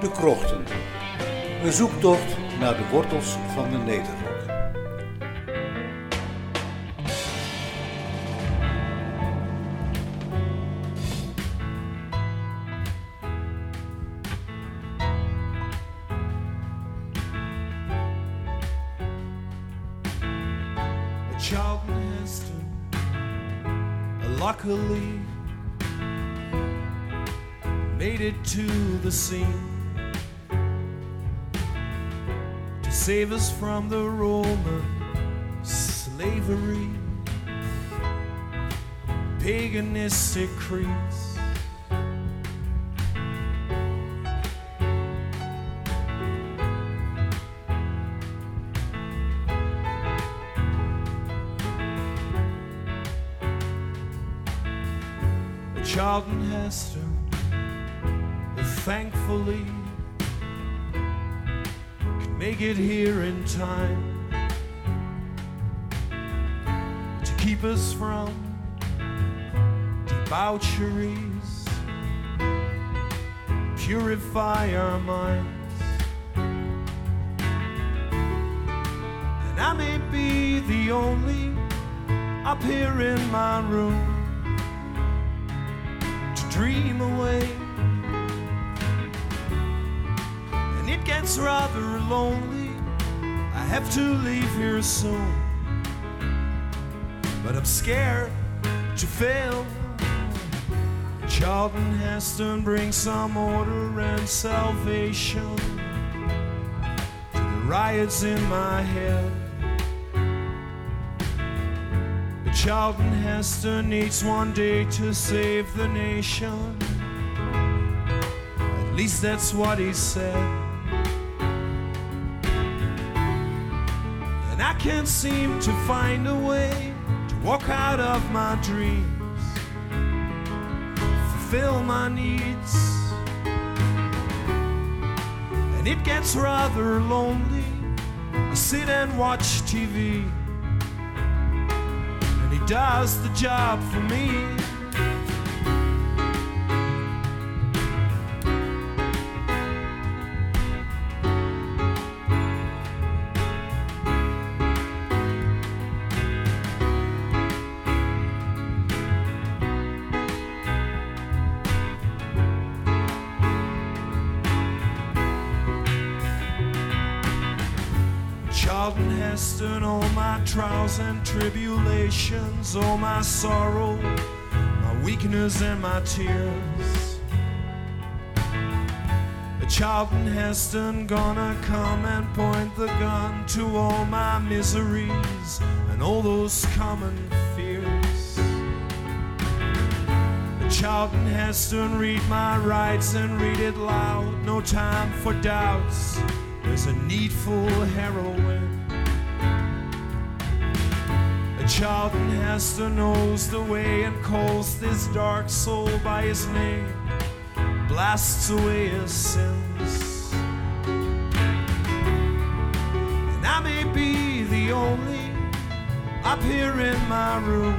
De Krochten. Een zoektocht naar de wortels van de Nederrok. Luckily made it to the scene save us from the Roman slavery, paganistic creeds. Charlton Heston, thankfully, it here in time to keep us from debaucheries, purify our minds. And I may be the only up here in my room to dream away. And it gets rather lonely. I have to leave here soon. But I'm scared to fail. Charlton Heston brings some order and salvation to the riots in my head. But Charlton Heston needs one day to save the nation. At least that's what he said. Can't seem to find a way to walk out of my dreams, fulfill my needs. And it gets rather lonely. I sit and watch TV and he does the job for me. Trials and tribulations, all my sorrow, my weakness and my tears. A child in Heston gonna come and point the gun to all my miseries and all those common fears. A child in Heston, read my rights and read it loud. No time for doubts. There's a needful heroine. Charlton Heston knows the way and calls this dark soul by his name. Blasts away his sins. And I may be the only up here in my room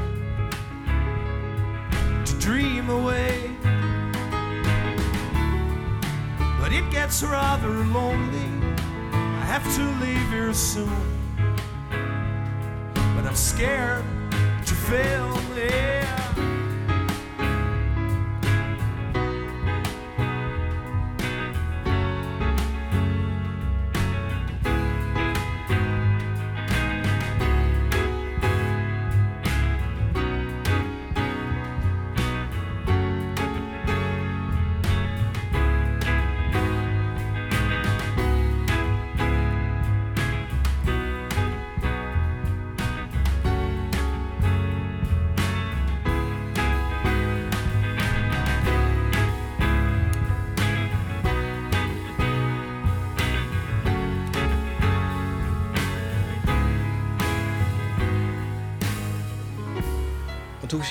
to dream away. But it gets rather lonely. I have to leave here soon. Scared to fail, yeah.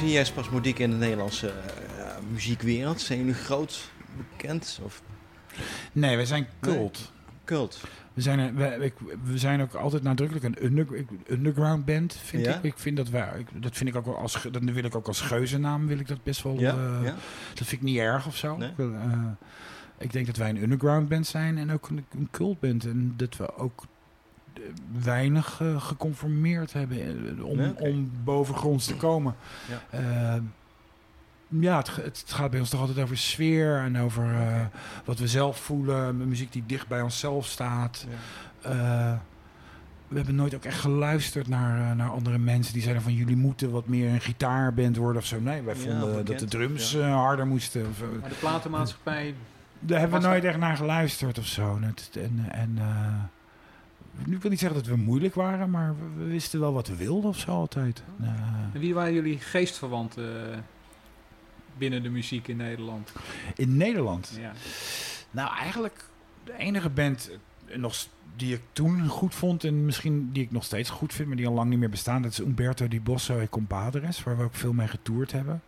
Zie jij Spasmodiek in de Nederlandse eh, muziekwereld? Zijn jullie groot bekend? Of Nee, wij zijn cult. cult? We zijn, we, we zijn ook altijd nadrukkelijk een under- underground band, vind Ja? ik. Ik vind dat wij, ik- dat vind ik ook wel als, dat wil ik ook als geuzennaam, wil ik dat best wel. Ja? eh, ja? Dat vind ik niet erg of zo. Nee? Ik wil, eh, Ik denk dat wij een underground band zijn en ook een, een cult band. En dat we ook weinig eh, geconformeerd hebben eh, om, om bovengronds te komen. Ja. Eh, ja, het, het gaat bij ons toch altijd over sfeer en over eh, wat we zelf voelen. Muziek die dicht bij onszelf staat. Eh, we hebben nooit ook echt geluisterd naar, naar andere mensen die zeiden van jullie moeten wat meer een gitaarband worden of zo. Nee, wij vonden dat de drums ja. eh, harder moesten. Of, Maar de platenmaatschappij... daar hebben we nooit echt naar geluisterd of zo. En, en, nu wil niet zeggen dat we moeilijk waren, maar we, we wisten wel wat we wilden of zo altijd. En wie waren jullie geestverwanten eh, binnen de muziek in Nederland? in Nederland. Ja. Nou, eigenlijk de enige band eh, nog, die ik toen goed vond en misschien die ik nog steeds goed vind, maar die al lang niet meer bestaan, dat is Umberto Di Bosso en Compadres, waar we ook veel mee getoerd hebben.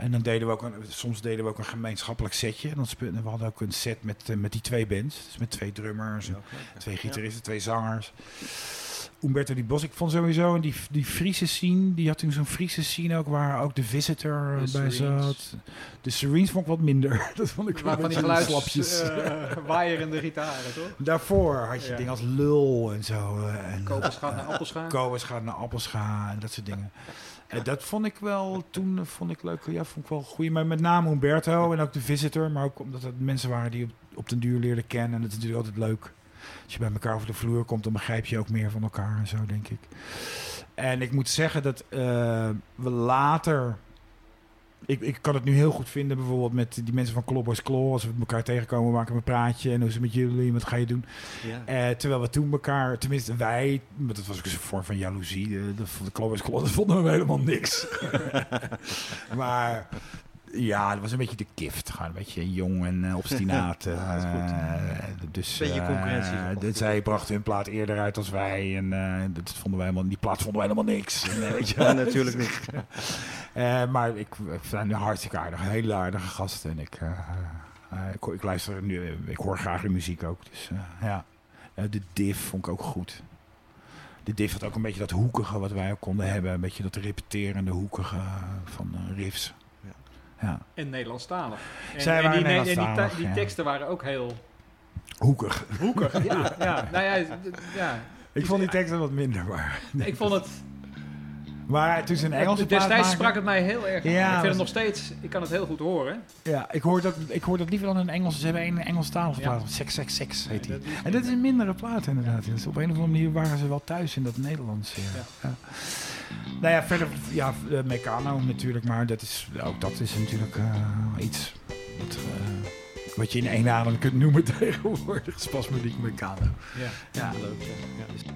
En dan deden we ook een, soms deden we ook een gemeenschappelijk setje. En dan we hadden ook een set met, eh, met die twee bands. Dus met twee drummers, en twee gitaristen, twee zangers. Umberto Di Bosso, ik vond sowieso en die, die Friese scene, die had toen zo'n Friese scene ook waar ook de Visitor De eh, bij Serenes. zat. De Serenes vond ik wat minder. Dat vond ik wel Waarvan die een beetje geluids... slapjes. eh, waaierende gitaren, toch? Daarvoor had je Ja. dingen als lul en zo. en Kopers gaat naar appelscha. Kobus gaat naar Appelscha en dat soort dingen. En dat vond ik wel, toen vond ik leuk, ja, vond ik wel goed. Maar met name Humberto en ook de Visitor, maar ook omdat het mensen waren die op, op den duur leerden kennen. En dat is natuurlijk altijd leuk. Als je bij elkaar over de vloer komt, dan begrijp je ook meer van elkaar en zo, denk ik. En ik moet zeggen dat eh, we later... Ik, ik kan het nu heel goed vinden, bijvoorbeeld met die mensen van Cowboys Claw. Als we elkaar tegenkomen, maken we een praatje. En hoe is het met jullie? Wat ga je doen? Ja. Eh, terwijl we toen elkaar, tenminste wij, maar dat was ook een vorm van jaloezie. De, de, de Claw, dat vonden we helemaal niks. maar ja, dat was een beetje de gift. Gewoon een beetje jong en eh, obstinaat. Ja, dat is goed. eh, dus, Beetje eh, concurrentie dus zij brachten hun plaat eerder uit als wij. En dat vonden wij helemaal, die plaat vonden wij helemaal niks. En, weet je. Ja, natuurlijk niet. Eh, maar ik, ik vind een hartstikke aardig, hele aardige gast. En ik, ik, ik luister nu, ik hoor graag de muziek ook. Dus ja. De diff vond ik ook goed. De diff had ook een beetje dat hoekige wat wij ook konden hebben. Een beetje dat repeterende hoekige van riffs. Ja. Ja. En Nederlandstalig. En, Zij en waren die, en die, ja. teksten waren ook heel Hoekig. hoekig. ja, ja, nou ja, d- ja. Ik vond die teksten wat minder, maar... Ik vond het... Maar toen ze een Engelse plaat Destijds sprak het mij heel erg aan. Ja, ik vind was- het nog steeds... Ik kan het heel goed horen. Ja, ik hoor dat, ik hoor dat liever dan een Engelse. Ze hebben een Engelstalige Ja. plaat. Sex, sex, sex heet die. Is- En dat is een mindere plaat inderdaad. Dus op een of andere manier waren ze wel thuis in dat Nederlands. Ja. Nou ja, verder, ja, eh, Meccano natuurlijk, maar dat is, ook dat is natuurlijk eh, iets wat, eh, wat je in één adem kunt noemen tegenwoordig. Spasmodiek Meccano. Ja. Ja. Leuk, ja.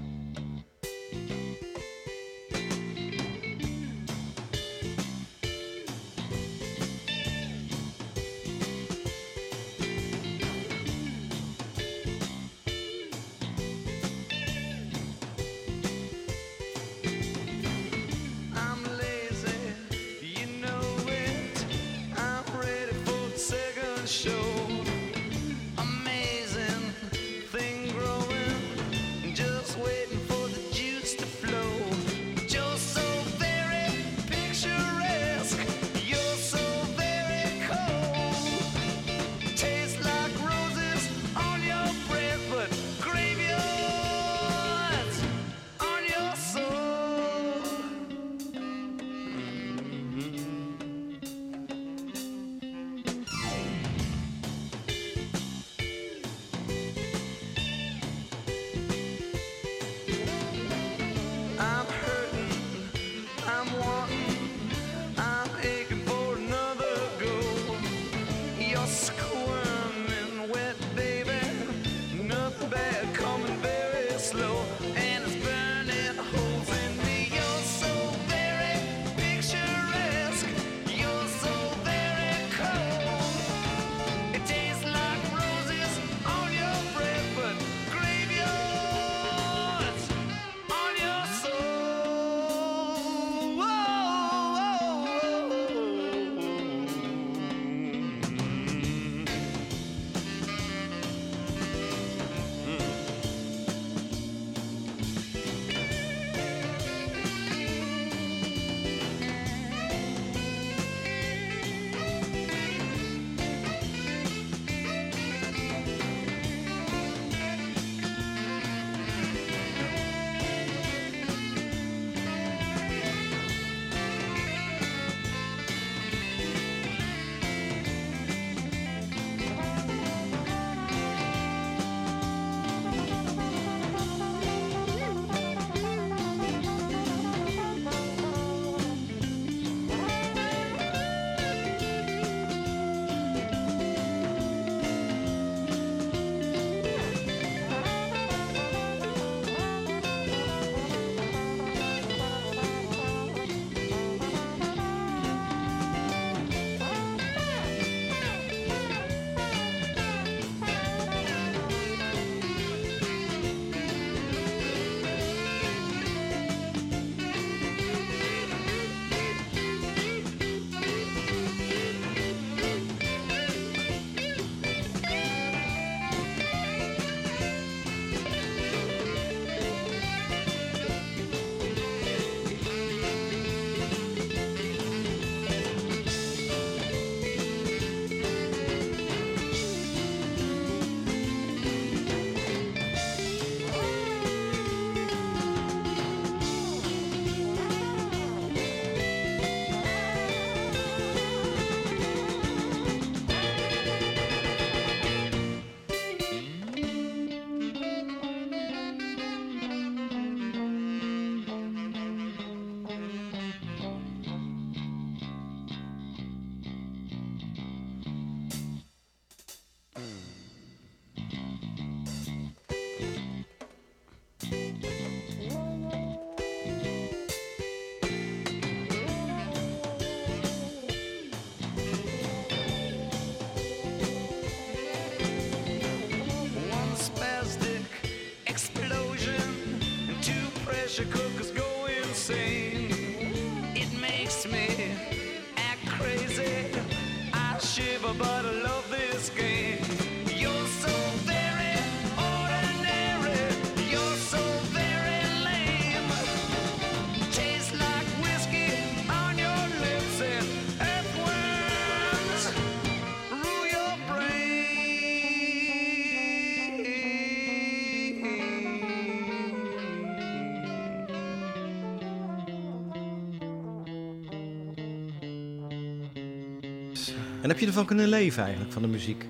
En heb je ervan kunnen leven eigenlijk, van de muziek?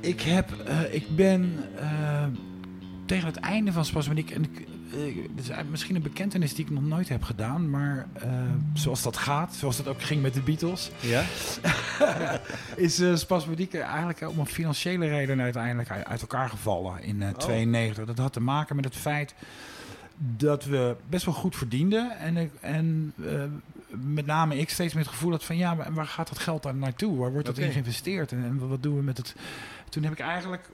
Ik, heb, eh, ik ben eh, tegen het einde van Spasmodiek... En ik, eh, dit is misschien een bekentenis die ik nog nooit heb gedaan. Maar zoals dat gaat, zoals dat ook ging met de Beatles... Ja? is Spasmodiek eigenlijk om een financiële reden uiteindelijk uit, uit elkaar gevallen in eh 92. Dat had te maken met het feit dat we best wel goed verdienden. En, ik- en eh, met name ik steeds met het gevoel had van... ja, maar waar gaat dat geld dan naartoe? Waar wordt dat in geïnvesteerd? En, en wat doen we met het... Toen heb ik eigenlijk...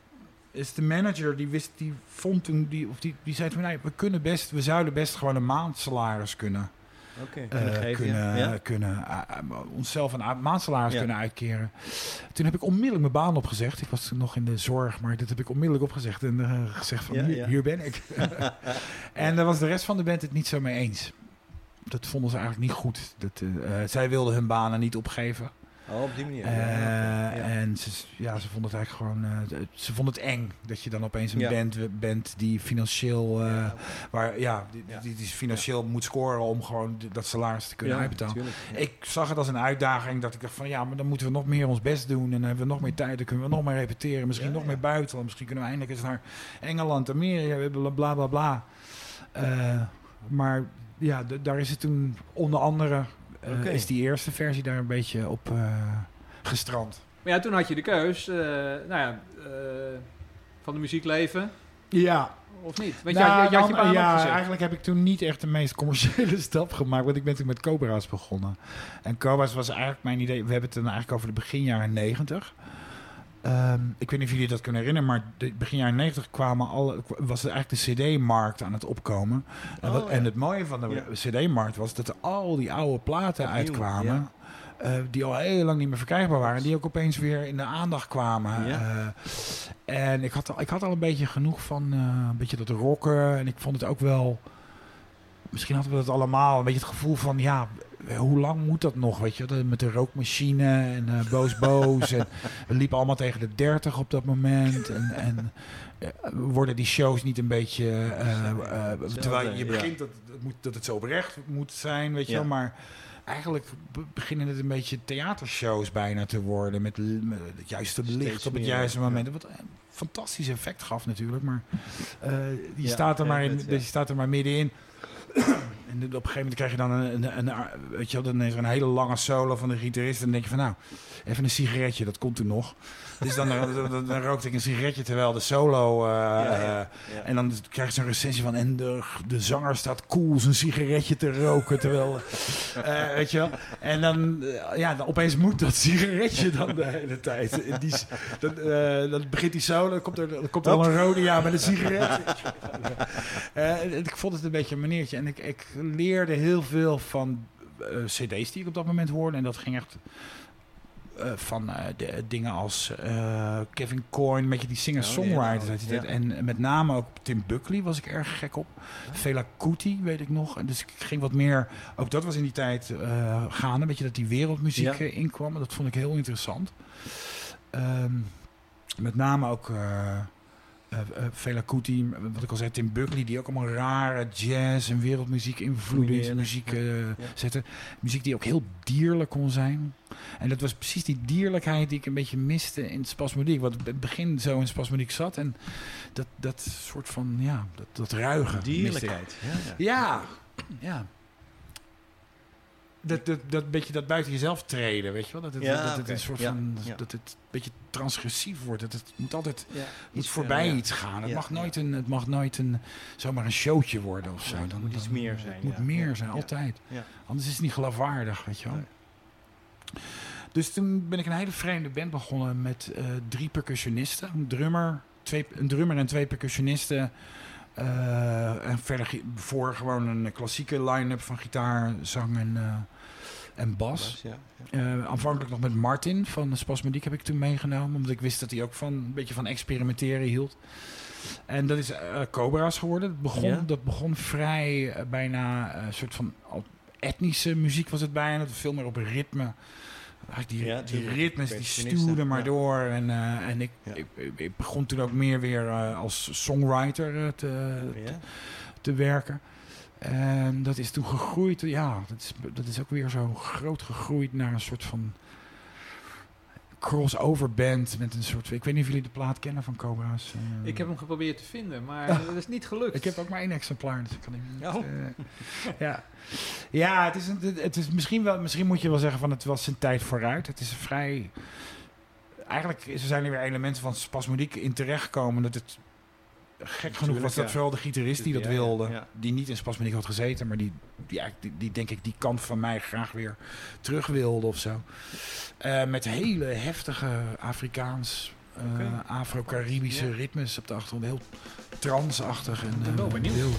Is de manager die wist, die vond toen, die, of die, die zei toen, nee, we kunnen best, we zouden best gewoon een maandsalaris kunnen Oké, eh, kunnen geven, kunnen, ja. kunnen eh, onszelf een maandsalaris kunnen uitkeren. Toen heb ik onmiddellijk mijn baan opgezegd. Ik was nog in de zorg, maar dit heb ik onmiddellijk opgezegd en eh, gezegd van hier, ben ik. en daar was de rest van de band het niet zo mee eens. Dat vonden ze eigenlijk niet goed. Dat, zij wilden hun banen niet opgeven. Oh, op die manier. Eh, ja. En ze, ja, ze vonden het eigenlijk gewoon. eh, ze vonden het eng dat je dan opeens een Ja. band bent die financieel. eh, Ja. waar, ja, die, die, die financieel moet scoren om gewoon dat salaris te kunnen uitbetalen. tuurlijk. Ik zag het als een uitdaging dat ik dacht van ja, maar dan moeten we nog meer ons best doen. En dan hebben we nog meer tijd, dan kunnen we nog meer repeteren. Misschien nog meer buitenland. Misschien kunnen we eindelijk eens naar Engeland, Amerika, bla bla bla. bla. Eh, maar ja, daar is het toen onder andere, eh, Oké. is die eerste versie daar een beetje op eh, gestrand. Maar ja, toen had je de keus, eh, nou ja, eh, van de muziek leven Ja, of niet? Want Nou, je, had- je, had je dan- baan ja, eigenlijk heb ik toen niet echt de meest commerciële stap gemaakt. Want ik ben toen met Cobra's begonnen. En Cobra's was eigenlijk mijn idee. We hebben het dan eigenlijk over de begin jaren 90. Ehm, ik weet niet of jullie dat kunnen herinneren, maar de begin jaren 90 kwamen alle, was er eigenlijk de CD-markt aan het opkomen. En, wat, Oh, en het mooie van de Ja. CD-markt was dat er al die oude platen Opnieuw, uitkwamen. ja. eh, die al heel lang niet meer verkrijgbaar waren. Die ook opeens weer in de aandacht kwamen. Ja. Eh, en ik had, al- ik had al een beetje genoeg van eh, een beetje dat rocken. En ik vond het ook wel... Misschien hadden we dat allemaal. Een beetje het gevoel van... Ja, hoe lang moet dat nog? Weet je, met de rookmachine en eh, boos boos. en we liepen allemaal tegen de 30 op dat moment. En, en eh, worden die shows niet een beetje... eh, terwijl je begint dat, dat, moet, dat het zo oprecht moet zijn, weet je wel. Maar eigenlijk be- beginnen het een beetje theatershows bijna te worden. Met, het juiste Steeds licht op het meer, juiste ja. moment. Wat een fantastisch effect gaf natuurlijk. Maar Ja, staat er ja, maar in, je staat er maar middenin. Op een gegeven moment krijg je dan een, een, een, weet je dan is er een hele lange solo van de gitarist. En dan denk je van nou, even een sigaretje, dat komt toen nog. Dus dan, dan, dan, dan rookte ik een sigaretje terwijl de solo... eh, ja. eh, Ja. en dan krijg je zo'n recensie van... en de, de zanger staat cool zijn sigaretje te roken, terwijl... eh, weet je wel? En dan, ja, dan opeens moet dat sigaretje dan de hele tijd. Die, dan, dan begint die solo, dan komt er, dan komt er al een rode ja met een sigaret. En ik vond het een beetje een maniertje. En ik, ik leerde heel veel van eh, cd's die ik op dat moment hoorde. En dat ging echt... eh, van eh, de, dingen als Kevin Coyne, met je die singer-songwriters Oh. En met name ook Tim Buckley was ik erg gek op. Fela Kuti, weet ik nog. En dus ik ging wat meer... Ook dat was in die tijd gaande. Weet je, dat die wereldmuziek Ja. inkwam. Dat vond ik heel interessant. Ehm, met name ook... eh eh, Fela Kuti, wat ik al zei, Tim Buckley, die ook allemaal rare jazz en wereldmuziek invloeden in zijn muziek eh, Ja. zetten. Muziek die ook heel dierlijk kon zijn. En dat was precies die dierlijkheid die ik een beetje miste in spasmodiek. Wat het begin zo in spasmodiek zat. En dat, dat soort van, ja, dat, dat ruige. Dierlijkheid. Ja, ja. Ja, ja. Dat, dat, dat beetje dat buiten jezelf treden, weet je wel? Dat het, Ja, dat het oké. een soort Ja, van, ja. dat het een beetje transgressief wordt. Dat het moet altijd moet iets voorbij iets gaan. Het, mag nooit een, het mag nooit een, zomaar een showtje worden of zo. Nee, het Dan- moet iets dan- meer zijn, Het moet meer zijn, altijd. Anders is het niet geloofwaardig, weet je wel. Dus toen ben ik een hele vreemde band begonnen met eh, drie percussionisten. Een drummer, twee, een drummer en twee percussionisten. Eh, en verder voor gewoon een klassieke line-up van gitaar, zang en, eh, en bas. Ja. ja. Eh, aanvankelijk nog met Martin van Spasmodiek heb ik toen meegenomen. Omdat ik wist dat hij ook van een beetje van experimenteren hield. En dat is Cobra's geworden. Dat begon, Ja. dat begon vrij bijna een soort van etnische muziek was het bijna. Veel meer op ritme. Die, Ja, die ritmes die stuurden maar ja. door. En, eh, en ik, Ja. ik, ik begon toen ook meer weer eh, als songwriter eh, te, Ja. te werken. En dat is toen gegroeid. Ja, dat is, dat is ook weer zo groot gegroeid naar een soort van crossover band met een soort... Ik weet niet of jullie de plaat kennen van Cobra's. eh. Ik heb hem geprobeerd te vinden, maar dat is niet gelukt. Ik heb ook maar één exemplaar, dus ik kan hem niet... Oh. eh, ja, ja het, is een, het is misschien wel... Misschien moet je wel zeggen van het was zijn tijd vooruit. Het is een vrij... Eigenlijk is- er zijn er weer elementen van spasmodiek in terechtgekomen dat het... Gek genoeg was dat ja. vooral de gitarist die dat Ja, wilde. ja. Die niet in spasmodiek had gezeten, maar die, die, die, die denk ik die kant van mij graag weer terug wilde of zo. Eh, met hele heftige Afrikaans, eh. Afro-Caribische ritmes op de achtergrond. Heel transachtig. En, ben wel eh, benieuwd. heel-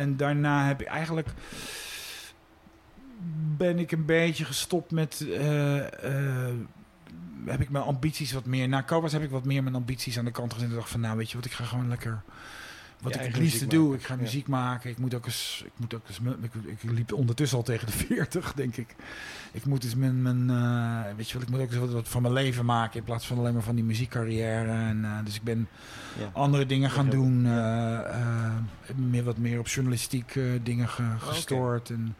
en daarna heb ik eigenlijk... Ben ik een beetje gestopt met... eh, eh, heb ik mijn ambities wat meer... Na Cobras heb ik wat meer mijn ambities aan de kant gezet. En dacht van, nou weet je wat, ik ga gewoon lekker... Wat ik het liefste doe, maken. ik ga muziek maken. Ik moet ook eens... Ik, moet ook eens ik, ik liep ondertussen al tegen de 40, denk ik. Ik moet eens mijn... mijn eh, weet je wel, ik moet ook eens wat, wat van mijn leven maken... in plaats van alleen maar van die muziekcarrière. En, eh, dus ik ben andere dingen gaan doen. eh, meer, wat meer op journalistiek dingen ge- gestoord. En,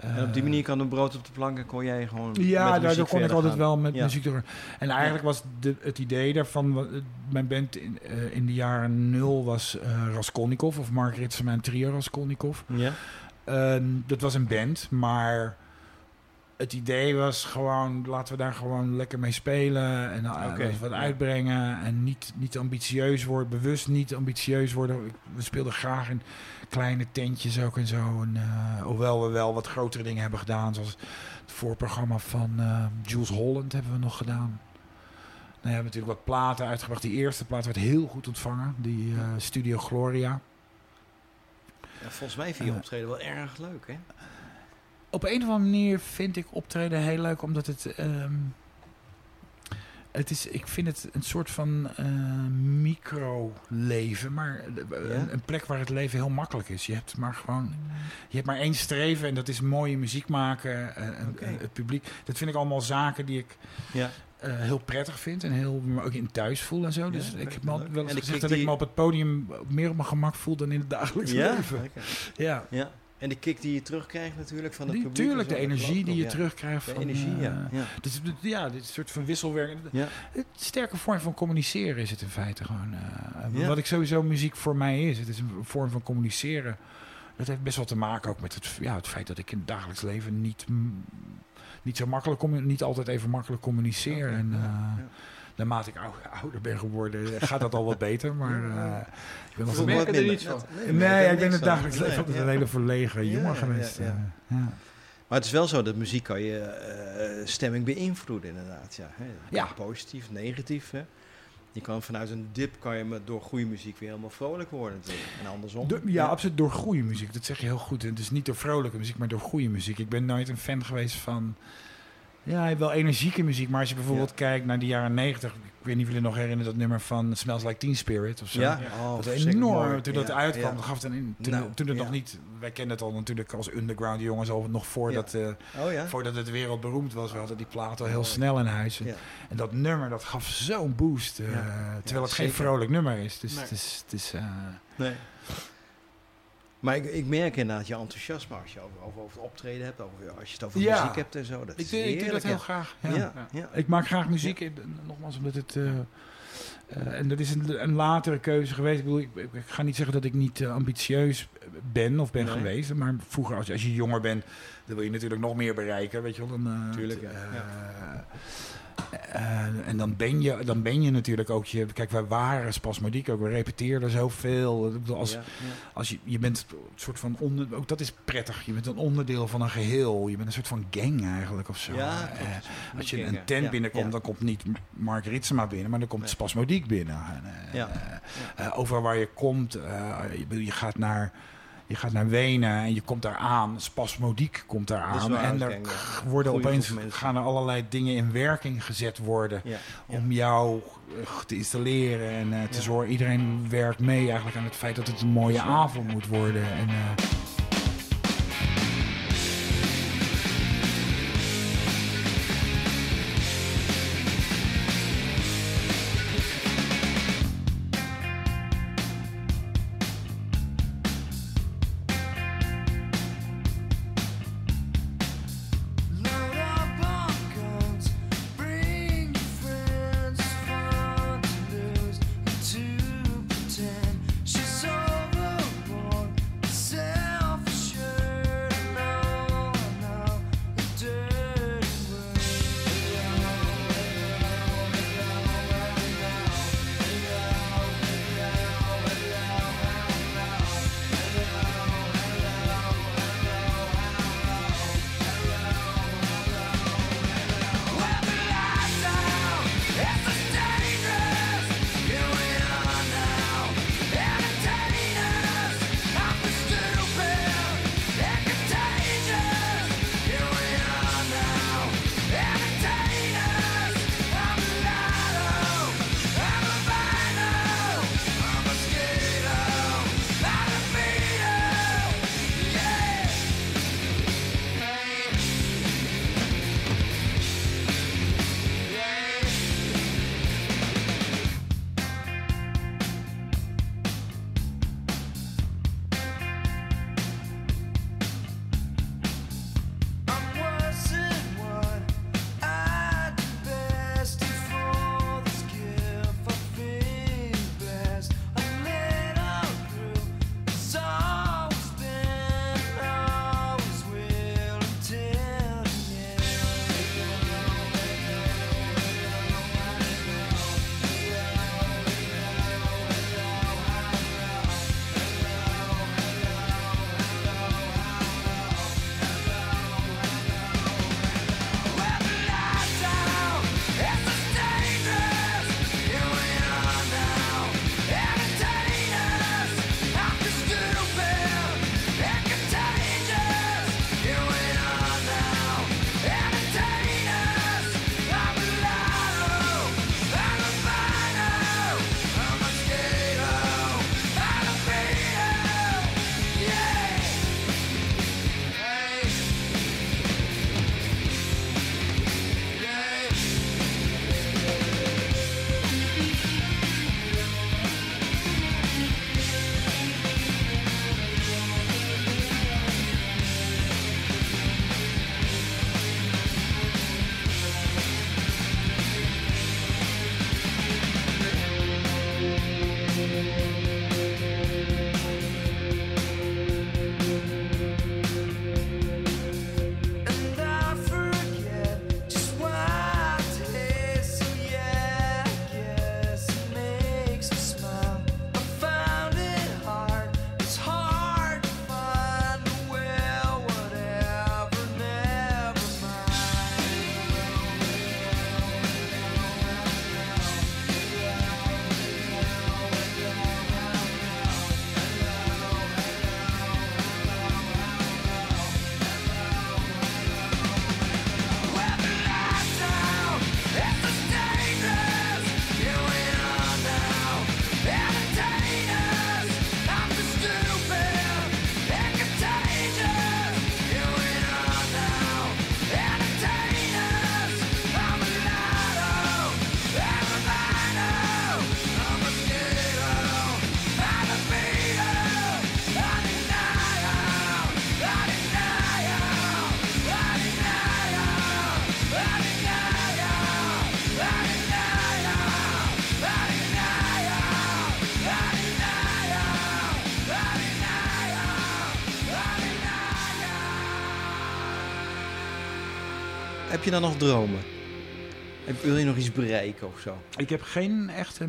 En op die manier kan de brood op de plank en kon jij gewoon. Ja, daardoor kon ik altijd wel met Ja. muziek door. En eigenlijk was de, het idee daarvan... Mijn band in, eh, in de jaren nul was eh, Raskolnikov... of Mark Ritsema en Trio Raskolnikov. Ja. Ehm, dat was een band, maar het idee was gewoon, laten we daar gewoon lekker mee spelen en uh, Oké, wat uitbrengen en niet, niet ambitieus worden, bewust niet ambitieus worden. We speelden graag in kleine tentjes ook en zo. En, eh, hoewel we wel wat grotere dingen hebben gedaan, zoals het voorprogramma van eh, Jules Holland hebben we nog gedaan. Nou, we hebben natuurlijk wat platen uitgebracht. Die eerste plaat werd heel goed ontvangen, die eh, Studio Gloria. Ja, volgens mij vind je optreden wel erg leuk, hè? Op een of andere manier vind ik optreden heel leuk, omdat het. ehm, het is, ik vind het een soort van eh, micro-leven, maar eh, Ja? een, een plek waar het leven heel makkelijk is. Je hebt maar gewoon, je hebt maar één streven en dat is mooie muziek maken. eh, en, het publiek, dat vind ik allemaal zaken die ik Ja. heel prettig vind en heel me ook in thuis voel en zo. Ja, dus ik heb me wel eens gezegd dat ik me op het podium meer op mijn gemak voel dan in het dagelijks Ja? leven. Ja. ja. En de kick die je terugkrijgt natuurlijk van het Die, publiek. tuurlijk, de energie die je ja. terugkrijgt De van... energie, eh, ja. ja. Dus ja, dit is een soort van wisselwerking. Ja. Sterke vorm van communiceren is het in feite gewoon. eh, Ja. Wat ik sowieso muziek voor mij is. Het is een vorm van communiceren. Dat heeft best wel te maken ook met het, ja, het feit dat ik in het dagelijks leven niet, niet zo makkelijk, niet altijd even makkelijk communiceer. En ja, eh, ja. Naarmate ik ou- ouder ben geworden, gaat dat al wat beter. Maar eh, ik ben We altijd... merken er niets van. Nee, Nee, ik ben het dagelijks Nee, leven altijd ja. een hele verlegen Ja, jongen ja, geweest. ja, eh, ja. ja. Maar het is wel zo dat muziek kan je eh, stemming beïnvloeden inderdaad. Ja, hè. Ja. Positief, negatief. Hè. Je kan vanuit een dip kan je met, door goede muziek weer helemaal vrolijk worden natuurlijk. En andersom. Door- ja, absoluut. Door goede muziek. Dat zeg je heel goed. En Dus niet door vrolijke muziek, maar door goede muziek. Ik ben nooit een fan geweest van... Ja, wel energieke muziek. Maar als je bijvoorbeeld kijkt naar de jaren negentig... Ik weet niet of jullie nog herinneren dat nummer van Smells Like Teen Spirit of zo. Ja. Oh, Dat was verschrikkelijk enorm. Toen dat uitkwam, dat gaf het een, toen, Nou, toen het nog niet... Wij kenden het al natuurlijk als underground jongens al nog voordat, eh, Oh voordat het wereldberoemd was. We hadden die plaat al heel snel in huis. En, dat nummer, dat gaf zo'n boost. eh, terwijl het geen vrolijk nummer is. Dus het is... Het is eh, Nee. Maar ik, ik merk inderdaad je enthousiasme als je over, over, over het optreden hebt, over, als je het over Ja. muziek hebt en zo. Dat ik, doe, ik doe dat heel graag. Ja. ja. Ja. Ik maak graag muziek, nogmaals omdat het... eh, eh, en dat is een, een latere keuze geweest. Ik, bedoel, ik, ik, ik ga niet zeggen dat ik niet eh, ambitieus ben of ben Nee. geweest. Maar vroeger, als je, als je jonger bent, dan wil je natuurlijk nog meer bereiken. Weet je wel. Dan, eh, Tuurlijk, ja. Eh, en dan ben, je, dan ben je natuurlijk ook je... Kijk, wij waren spasmodiek ook. We repeteerden zoveel. Als, Ja, ja. als je, je bent een soort van onder, ook dat is prettig. Je bent een onderdeel van een geheel. Je bent een soort van gang eigenlijk of zo. Ja, Eh, als je een tent binnenkomt, dan komt niet Mark Ritsema binnen, maar dan komt. Spasmodiek binnen. En, eh, overal waar je komt, je gaat naar. Je gaat naar Wenen en je komt daar aan. Spasmodiek komt daar aan. En er ja. worden Goeie opeens gaan er allerlei dingen in werking gezet worden Ja. om jou eh, te installeren en eh, te zorgen. Iedereen werkt mee eigenlijk aan het feit dat het een mooie avond moet worden. En, eh, heb je dan nog dromen? Heb- Wil je nog iets bereiken of zo? Ik heb geen echte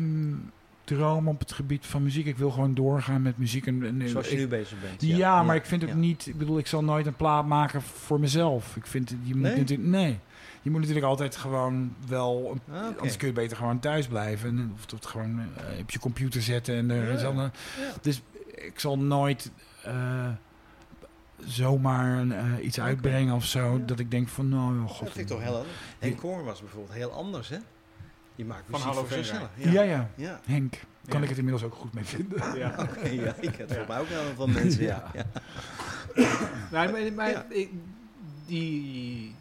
droom op het gebied van muziek. Ik wil gewoon doorgaan met muziek. En, en- Zoals je ik- nu bezig bent. Ja, maar ik vind het ja. niet. Ik bedoel, ik zal nooit een plaat maken voor mezelf. Ik vind je moet Nee? natuurlijk. Nee. Je moet natuurlijk altijd gewoon wel. Ah. Anders kun je beter gewoon thuis blijven. En, of het gewoon eh, op je computer zetten. En Ja, is dan. Dus ik zal nooit eh, zomaar een, eh, iets uitbrengen of zo. Ja. Dat ik denk van, nou, oh, god. Dat vind ik toch heel anders. Henk Koorn was bijvoorbeeld heel anders, hè? Die maakt muziek Hallo voor zichzelf. Ja, ja. Ja. Henk, kan Ja. ik het inmiddels ook goed mee vinden. Ja. Ja, ik heb het voor mij ook wel van mensen, ja. ja. Nou, maar, maar Ja. ik- die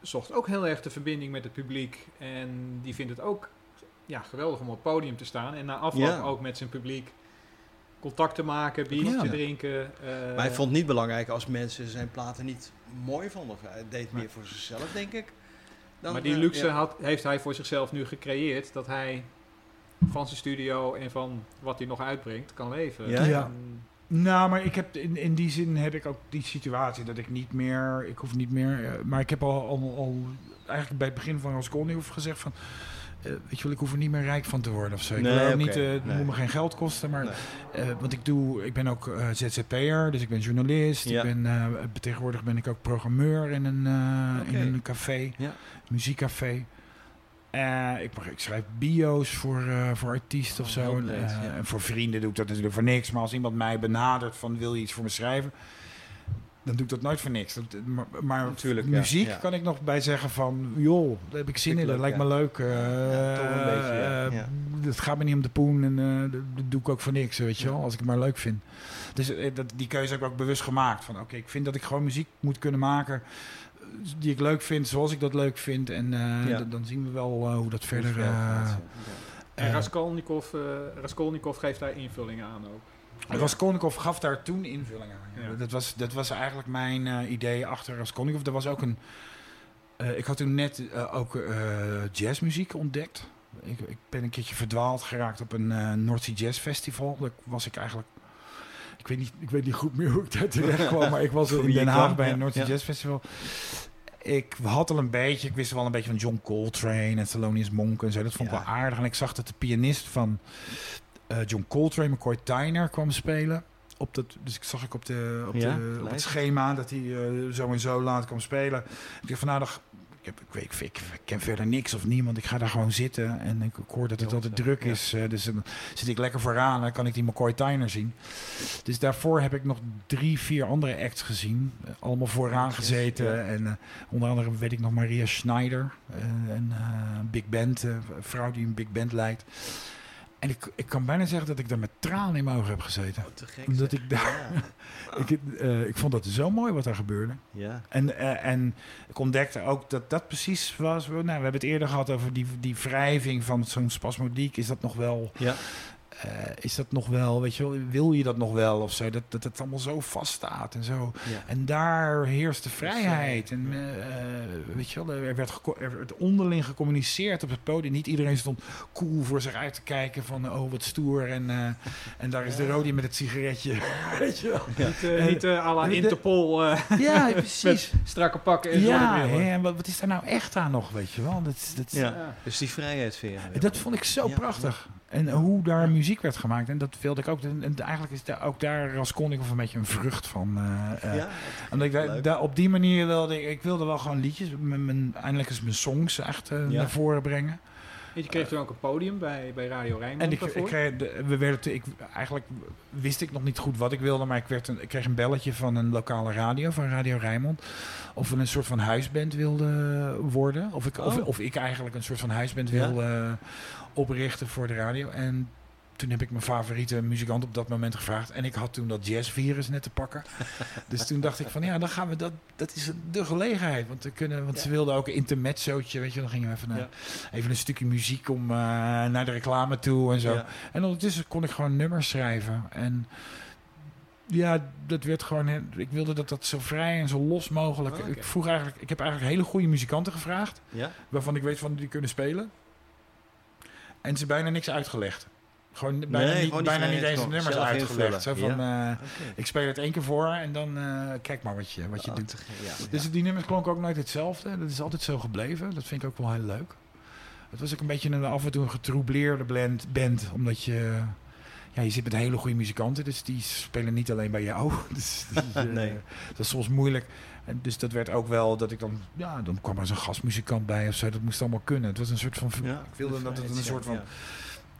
zocht ook heel erg de verbinding met het publiek. En die vindt het ook ja, geweldig om op het podium te staan. En na afloop Ja. ook met zijn publiek contact te maken, biertje Ja. te drinken. eh, Maar hij vond het niet belangrijk als mensen zijn platen niet mooi vonden. Hij deed meer voor zichzelf, denk ik. Dan, maar die eh, luxe ja. had, heeft hij voor zichzelf nu gecreëerd. Dat hij van zijn studio en van wat hij nog uitbrengt kan leven. Ja? Nou, maar ik heb in, in die zin heb ik ook die situatie dat ik niet meer, ik hoef niet meer, eh, maar ik heb al, al, al eigenlijk bij het begin van Raskolnikov gezegd van, eh, weet je wel, ik hoef er niet meer rijk van te worden of zo. Ik Nee, wil ook niet, eh, het Nee. moet me geen geld kosten, maar, Nee. eh, want ik doe, ik ben ook ZZP'er, dus ik ben journalist, Ja. ik ben, tegenwoordig ben ik ook programmeur in een, in een café, Ja. muziekcafé. Ik, mag- ik schrijf bio's voor, voor artiesten of Oh, zo. ja. En voor vrienden doe ik dat natuurlijk voor niks. Maar als iemand mij benadert van wil je iets voor me schrijven, dan doe ik dat nooit voor niks. Dat, maar maar Natuurlijk, muziek ja. kan ik nog bij zeggen van joh, daar heb ik zin in. Dat lijkt me leuk. eh, Ja, ja, eh, ja. Het gaat me niet om de poen en eh, dat, doe ik ook voor niks, weet je Ja. wel. Als ik het maar leuk vind. Dus eh, dat, die keuze heb ik ook bewust gemaakt. Van oké, ik vind dat ik gewoon muziek moet kunnen maken eh, die ik leuk vind, zoals ik dat leuk vind. En eh, dan zien we wel eh, hoe dat verder... Eh, En eh, Raskolnikov, eh, Raskolnikov geeft daar invulling aan ook. Raskolnikov gaf daar toen invulling aan. Ja. Dat, was, dat was eigenlijk mijn eh, idee achter Raskolnikov. Er was ook een... eh, ik had toen net eh, ook jazzmuziek ontdekt. Ik, ik ben een keertje verdwaald geraakt op een eh North Jazz Festival. Daar was ik eigenlijk... Ik weet, niet, ik weet niet goed meer hoe ik daar terecht kwam, maar ik was in Den Haag kwam, bij een North Sea. Jazz Festival. Ik had al een beetje, ik wist wel een beetje van John Coltrane en Thelonious Monk en zo. Dat vond ik Ja. wel aardig. En ik zag dat de pianist van John Coltrane, McCoy Tyner, kwam spelen. Op dat, dus ik zag ik op, de, op, Ja, de, op het schema dat hij eh, zo en zo laat kwam spelen. Ik dacht nou, ik, heb, ik, weet, ik, ik, ken verder niks of niemand. Ik ga daar gewoon zitten en ik, hoor dat het altijd druk is. eh, dus dan zit ik lekker vooraan en dan kan ik die McCoy Tyner zien. Dus daarvoor heb ik nog drie, vier andere acts gezien. Eh, allemaal vooraan gezeten. ja. En eh, onder andere weet ik nog Maria Schneider. eh, een eh, big band, eh, vrouw die een big band leidt. En ik, ik kan bijna zeggen dat ik daar met tranen in mijn ogen heb gezeten. Te gek. Omdat zeg. ik daar... Ja. Ik, eh, ik vond dat zo mooi wat daar gebeurde. ja. En, eh, en ik ontdekte ook dat dat precies was... Nou, we hebben het eerder gehad over die, die wrijving van zo'n spasmodiek. Is dat nog wel... Ja. Eh, is dat nog wel, weet je wel, wil je dat nog wel of zo? Dat, dat het allemaal zo vaststaat en zo. Ja. En daar heerste vrijheid. En eh, weet je wel, er werd, er onderling gecommuniceerd op het podium. Niet iedereen stond cool voor zich uit te kijken van, oh wat stoer. En, eh, en daar is de. Rodi met het sigaretje. weet je wel. Niet, eh, Eh, niet eh, à la de- Interpol eh, Ja, precies. strakke pakken en Ja, en wat, wat is daar nou echt aan nog, weet je wel? Dat, is- dat, is- Ja. Ja. Dus die vrijheidsfeer. dat vond ik zo Ja, prachtig. En hoe daar muziek werd gemaakt. En dat wilde ik ook. En eigenlijk is daar, ook daar Raskolnikov een beetje een vrucht van. eh, eh, Ja. Omdat ik daar, op die manier wilde ik, ik wilde wel gewoon liedjes, mijn, mijn, eindelijk eens mijn songs echt eh, Ja. naar voren brengen. Je kreeg toen ook een podium bij, bij Radio Rijnmond En ik, kreeg, de- we werden, ik, eigenlijk wist ik nog niet goed wat ik wilde, maar ik, werd een, ik kreeg een belletje van een lokale radio, van Radio Rijnmond, of we een soort van huisband wilden worden. Of ik, of, Oh. of ik eigenlijk een soort van huisband wilde eh, oprichten voor de radio. En toen heb ik mijn favoriete muzikant op dat moment gevraagd. En ik had toen dat jazzvirus net te pakken. dus toen dacht ik van ja, dan gaan we dat. Dat is de gelegenheid. Want, we kunnen, want ze wilden ook een intermezzootje. Weet je, dan gingen we even, Ja. een, even een stukje muziek om eh, naar de reclame toe en zo. Ja. En ondertussen kon ik gewoon nummers schrijven. En ja, dat werd gewoon. Ik wilde dat dat zo vrij en zo los mogelijk. Oh. Ik vroeg eigenlijk. Ik heb eigenlijk hele goede muzikanten gevraagd. Waarvan ik weet van die kunnen spelen. En ze bijna niks uitgelegd. Gewoon bijna, Nee, niet, gewoon bijna niet eens gewoon nummers uitgelegd. Zo van, Ja. eh, ik speel het één keer voor en dan eh, kijk maar wat je, wat je Oh, doet. ja. Dus die nummers klonken ook nooit hetzelfde. Dat is altijd zo gebleven. Dat vind ik ook wel heel leuk. Het was ook een beetje een af en toe een getroubleerde blend, band. Omdat je... Ja, je zit met hele goede muzikanten. Dus die spelen niet alleen bij jou. Dus, eh, Nee. Dat is soms moeilijk. En dus dat werd ook wel dat ik dan... Ja, dan kwam er zo'n gastmuzikant bij of zo. Dat moest allemaal kunnen. Het was een soort van... Ja, ik wilde dat het een soort van ja.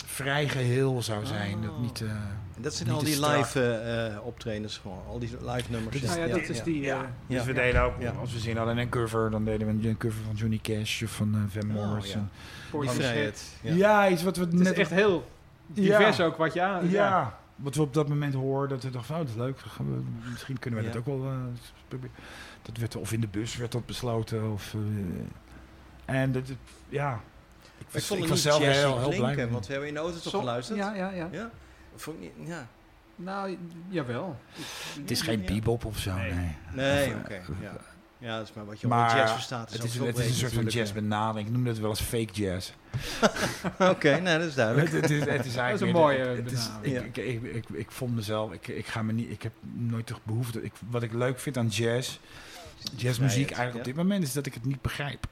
vrij geheel zou zijn. Oh. Dat niet... eh, En dat zijn Niet al die strak. live eh, eh, optredens gewoon. Al die live nummers. Is- Nou ja, dat is die... ja. eh, Dus Ja. we deden ook, Ja. als we zin hadden een cover, dan deden we een cover van Johnny Cash of van eh, Van Oh, Morrison. Vrijheid. Ja. Ja. iets wat we Het is net... echt heel divers ook wat je aan... ja. Wat we op dat moment hoorden, dat we dachten, van, oh, dat is leuk, misschien kunnen we Ja. dat ook wel eh, proberen. Dat werd, of in de bus werd dat besloten, of... eh, en dat, ja... Ik, Ik vond ik het was niet zelf heel, heel blij. mee. want we hebben in de auto toch Som- geluisterd? Ja, ja, ja. Ja? Vond ik niet, ja. Nou, jawel. Het is geen Ja. bebop of zo, nee. Nee, Of, oké. eh, ja. Ja, dat is maar wat je Maar onder jazz verstaat. Het ook is, het is een soort van natuurlijk, jazzbenadering. Ik noem dat wel eens fake jazz. ja. Oké, nee, dat is duidelijk. het, het is, het is eigenlijk een mooie het is- ik, benadering. ik, ik, ik, ik vond mezelf, ik, ik ga me niet, ik heb nooit de behoefte. Ik, wat ik leuk vind aan jazz, jazzmuziek eigenlijk op dit moment is dat ik het niet begrijp.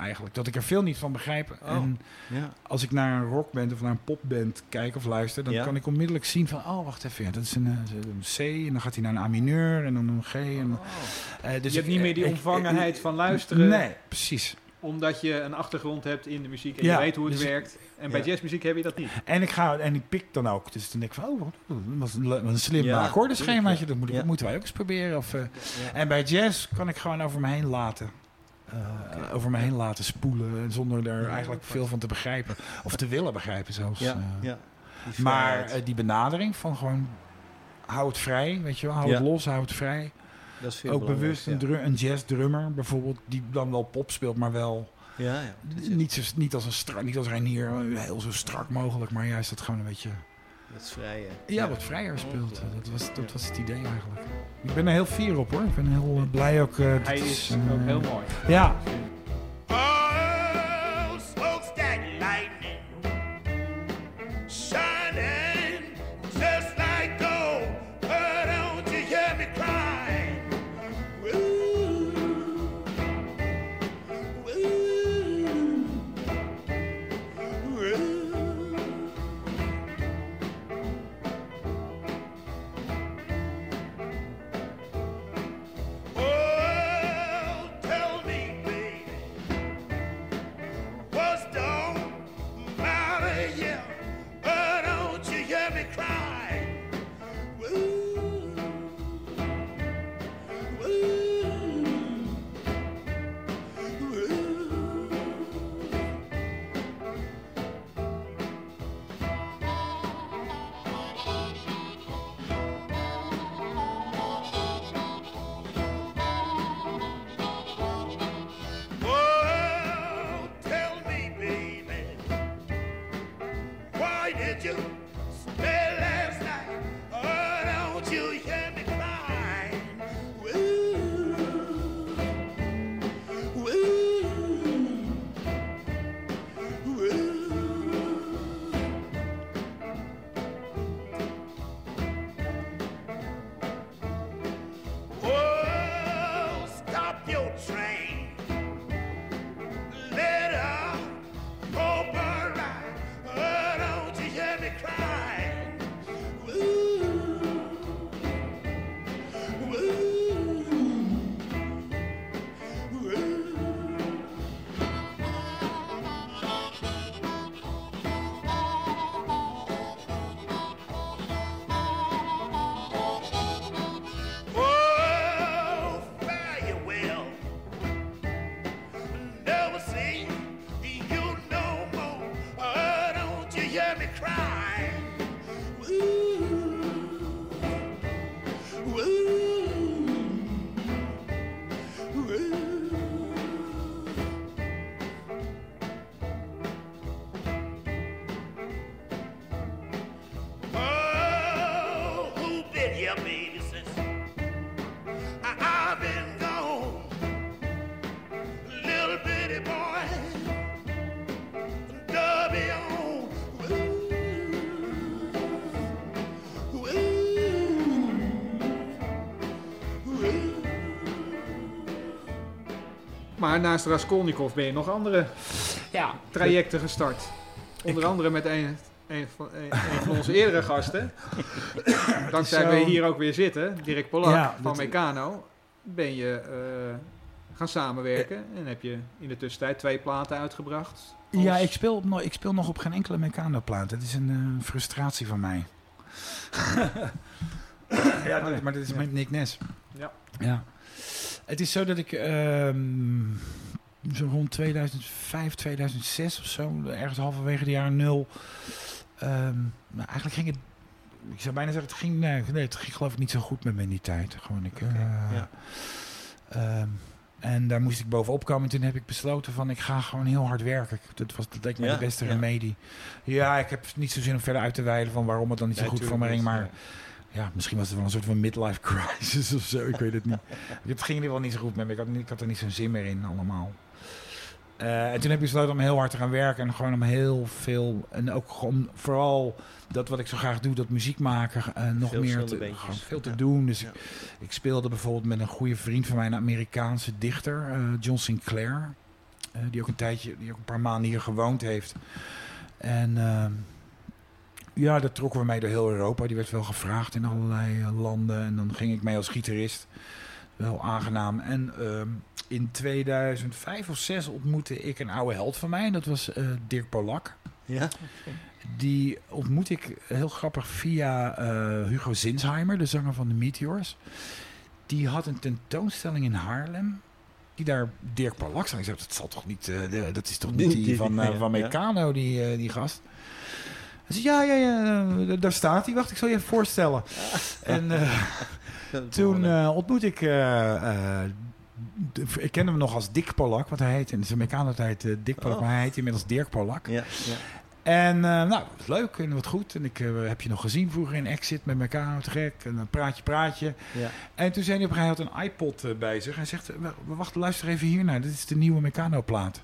Eigenlijk dat ik er veel niet van begrijp. Oh. En Ja. als ik naar een rockband of naar een popband kijk of luister, dan Ja. kan ik onmiddellijk zien van, oh wacht even, ja, dat is een, eh, een C en dan gaat hij naar een A mineur en dan een G. En, eh, dus je hebt niet meer die omvangenheid ik- van luisteren. Nee, precies. Omdat je een achtergrond hebt in de muziek en Ja, je weet hoe het dus- werkt. En bij Ja. jazzmuziek heb je dat niet. En ik ga en ik pik dan ook. Dus dan denk ik van, oh, wat- een, le- wat een slim Ja, akkoordenschemaatje. Dat moet ik, moeten wij ook eens proberen. Of, eh. En bij jazz kan ik gewoon over me heen laten. Eh. Over me heen laten spoelen. Zonder er eigenlijk veel van te begrijpen. Of te willen begrijpen zelfs. Ja, eh. ja. Die Maar eh, die benadering van gewoon... Hou het vrij, weet je wel. Hou het los, hou het vrij. dat is veel Ook bewust een, belangrijk, dru- een jazzdrummer bijvoorbeeld. Die dan wel pop speelt, maar wel... Ja, ja. Niet, zo, niet als een strak, niet als Reinier, heel zo strak mogelijk. Maar juist dat gewoon een beetje... Dat is vrij. hè. Ja, wat vrijer speelt. Dat was, dat was het idee eigenlijk. Ik ben er heel fier op hoor. Ik ben heel eh, blij ook. eh, dat Hij is eh, ook heel mooi. Ja, will Maar naast Raskolnikov ben je nog andere Ja, trajecten gestart. Onder andere met een, een, van, een, een van onze eerdere gasten. Dankzij we hier ook weer zitten, Dirk Polak Ja, van Meccano, ben je eh, gaan samenwerken. En heb je in de tussentijd twee platen uitgebracht. Als- Ja, ik speel, op ik speel nog op geen enkele Meccano-plaat. Dat is een eh, frustratie van mij. ja, maar dat is met Nick Nes. Ja. ja. Het is zo dat ik ehm, zo rond 2005, 2006 of zo, ergens halverwege de jaren nul. ehm, nou, eigenlijk ging het. Ik zou bijna zeggen, het ging, nee, het ging geloof ik niet zo goed met me in die tijd. Gewoon, ik, Oké, eh, ja. Ehm, en daar moest ik bovenop komen. En toen heb ik besloten van ik ga gewoon heel hard werken. Dat, was, dat leek me Ja, de beste ja. remedie. Ja, ik heb niet zo zin om verder uit te wijden van waarom het dan niet zo Nee, goed voor me ging. Maar ja, misschien was het wel een soort van midlife crisis of zo. Ik weet het niet. Het ging in ieder geval niet zo goed met me. Ik had, niet- ik had er niet zo'n zin meer in allemaal. Eh, en toen heb ik besloten om heel hard te gaan werken. En gewoon om heel veel... En ook gewoon vooral dat wat ik zo graag doe, dat muziek maken. eh, nog Veel meer te, veel te Ja. doen. Dus Ja. ik, ik speelde bijvoorbeeld met een goede vriend van mij, een Amerikaanse dichter, eh, John Sinclair. eh, die ook een tijdje, die ook een paar maanden hier gewoond heeft. En ehm, ja, dat trokken we mee door heel Europa. Die werd wel gevraagd in allerlei eh, landen. En dan ging ik mee als gitarist. Wel aangenaam. En ehm, in 2005 of 6 ontmoette ik een oude held van mij. En dat was eh, Dirk Polak. Ja? Die ontmoet ik heel grappig via eh, Hugo Zinsheimer, de zanger van de Meteors. Die had een tentoonstelling in Haarlem. Die daar Dirk Polak zag. Ik zei, dat zal toch niet, dat is toch niet die, van, van. Meccano, die, die gast. Ja, ja, ja, eh, daar staat hij. Wacht, ik zal je even voorstellen. En eh, toen eh, ontmoet ik... ik kende hem nog als Dick Polak, want hij heet in zijn tijd eh, Dick Polak, Oh. maar hij heet inmiddels Dirk Polak. Ja, ja. En eh, nou, wat leuk en wat goed. En ik heb je nog gezien vroeger in Exit met elkaar, te gek. En een praatje, praatje. Ja. En toen zei hij op een gegeven moment, hij had een iPod bij zich. Hij zegt, wacht, luister even hiernaar. Dit is de nieuwe Meccano plaat.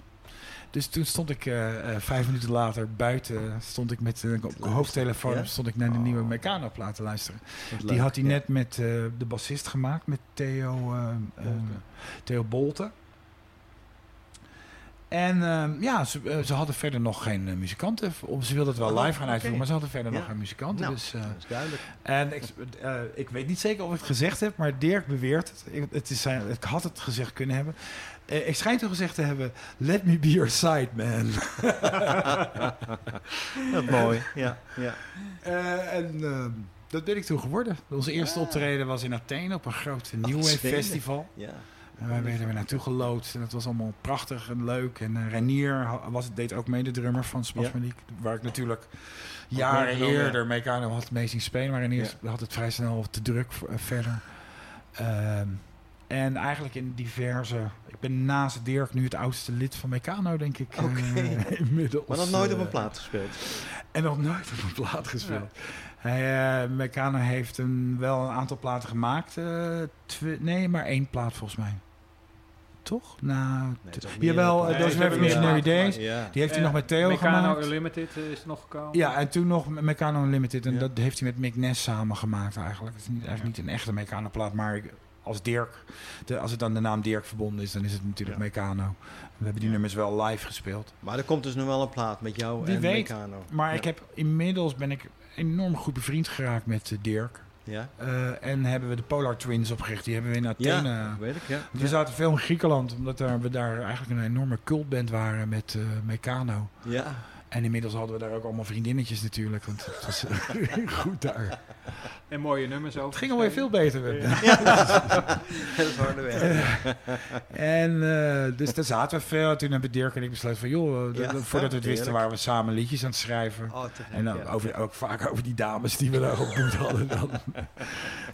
Dus toen stond ik eh, eh, vijf minuten later buiten, stond ik met een hoofdtelefoon, Ja? stond ik naar de nieuwe Meccano plaat te luisteren. Wat Die leuk, had hij ja. net met eh, de bassist gemaakt, met Theo, eh, eh, Bolte. Theo Bolte. En ehm, ja, ze, eh, ze hadden verder nog geen eh, muzikanten. Ze wilden het wel Oh, live gaan uitvoeren, maar ze hadden verder Ja. nog geen muzikanten. Nou, Dus, eh, dat is duidelijk. en ik, eh, ik weet niet zeker of ik het gezegd heb, maar Dirk beweert het. Ik, het is zijn, ik had het gezegd kunnen hebben. Eh, ik schijn toch gezegd te hebben, let me be your side man. Dat mooi. Ja, ja. Eh, en ehm, dat ben ik toen geworden. Onze eerste optreden was in Athene op een groot New Wave. Festival. ja. En wij werden er naartoe geloodst en het was allemaal prachtig en leuk. En eh, Renier was, deed ook mee de drummer van Spasmodiek. Waar ik natuurlijk jaren eerder Meccano had mee zien spelen. Maar Renier had het vrij snel te druk verder. Ehm, en eigenlijk in diverse... Ik ben naast Dirk nu het oudste lid van Meccano, denk ik. eh, Oké. inmiddels. Maar nog nooit op eh, een plaat gespeeld. en nog nooit op een plaat gespeeld. Hij, eh, Meccano heeft een, wel een aantal platen gemaakt. eh, nee, maar één plaat volgens mij. Toch? Nou, Nee, jawel, eh, Nee, Those gemaakt, Days. Ja. Die heeft hij Eh, nog met Theo Meccano gemaakt. Unlimited eh, is nog gekomen. Ja, en toen nog Meccano Unlimited. En Ja. dat heeft hij met Mick Ness samen gemaakt eigenlijk. Het is niet, eigenlijk niet een echte Meccano plaat, maar ik- als Dirk, de, als het dan de naam Dirk verbonden is, dan is het natuurlijk Ja. Meccano. We hebben die nummers wel live gespeeld. Maar er komt dus nog wel een plaat met jou Wie en weet. Meccano. Maar ik heb inmiddels ben ik enorm goed bevriend geraakt met eh, Dirk. Ja, Eh, en hebben we de Polar Twins opgericht. Die hebben we in Athene. ja weet ik, ja. We zaten veel in Griekenland, omdat daar, we daar eigenlijk een enorme cultband waren met eh Meccano. Ja, En inmiddels hadden we daar ook allemaal vriendinnetjes natuurlijk, want het was eh, goed daar. En mooie nummers ook. Het ging alweer veel beter. met me. dat is harde werk. En eh, dus daar zaten we veel. Toen hebben Dirk en ik besloten van, joh, eh, Ja, dat- voordat we het wisten waren we samen liedjes aan het schrijven. Oh, En dan ja. over, ook vaak over die dames die we daar ontmoet hadden. Dan.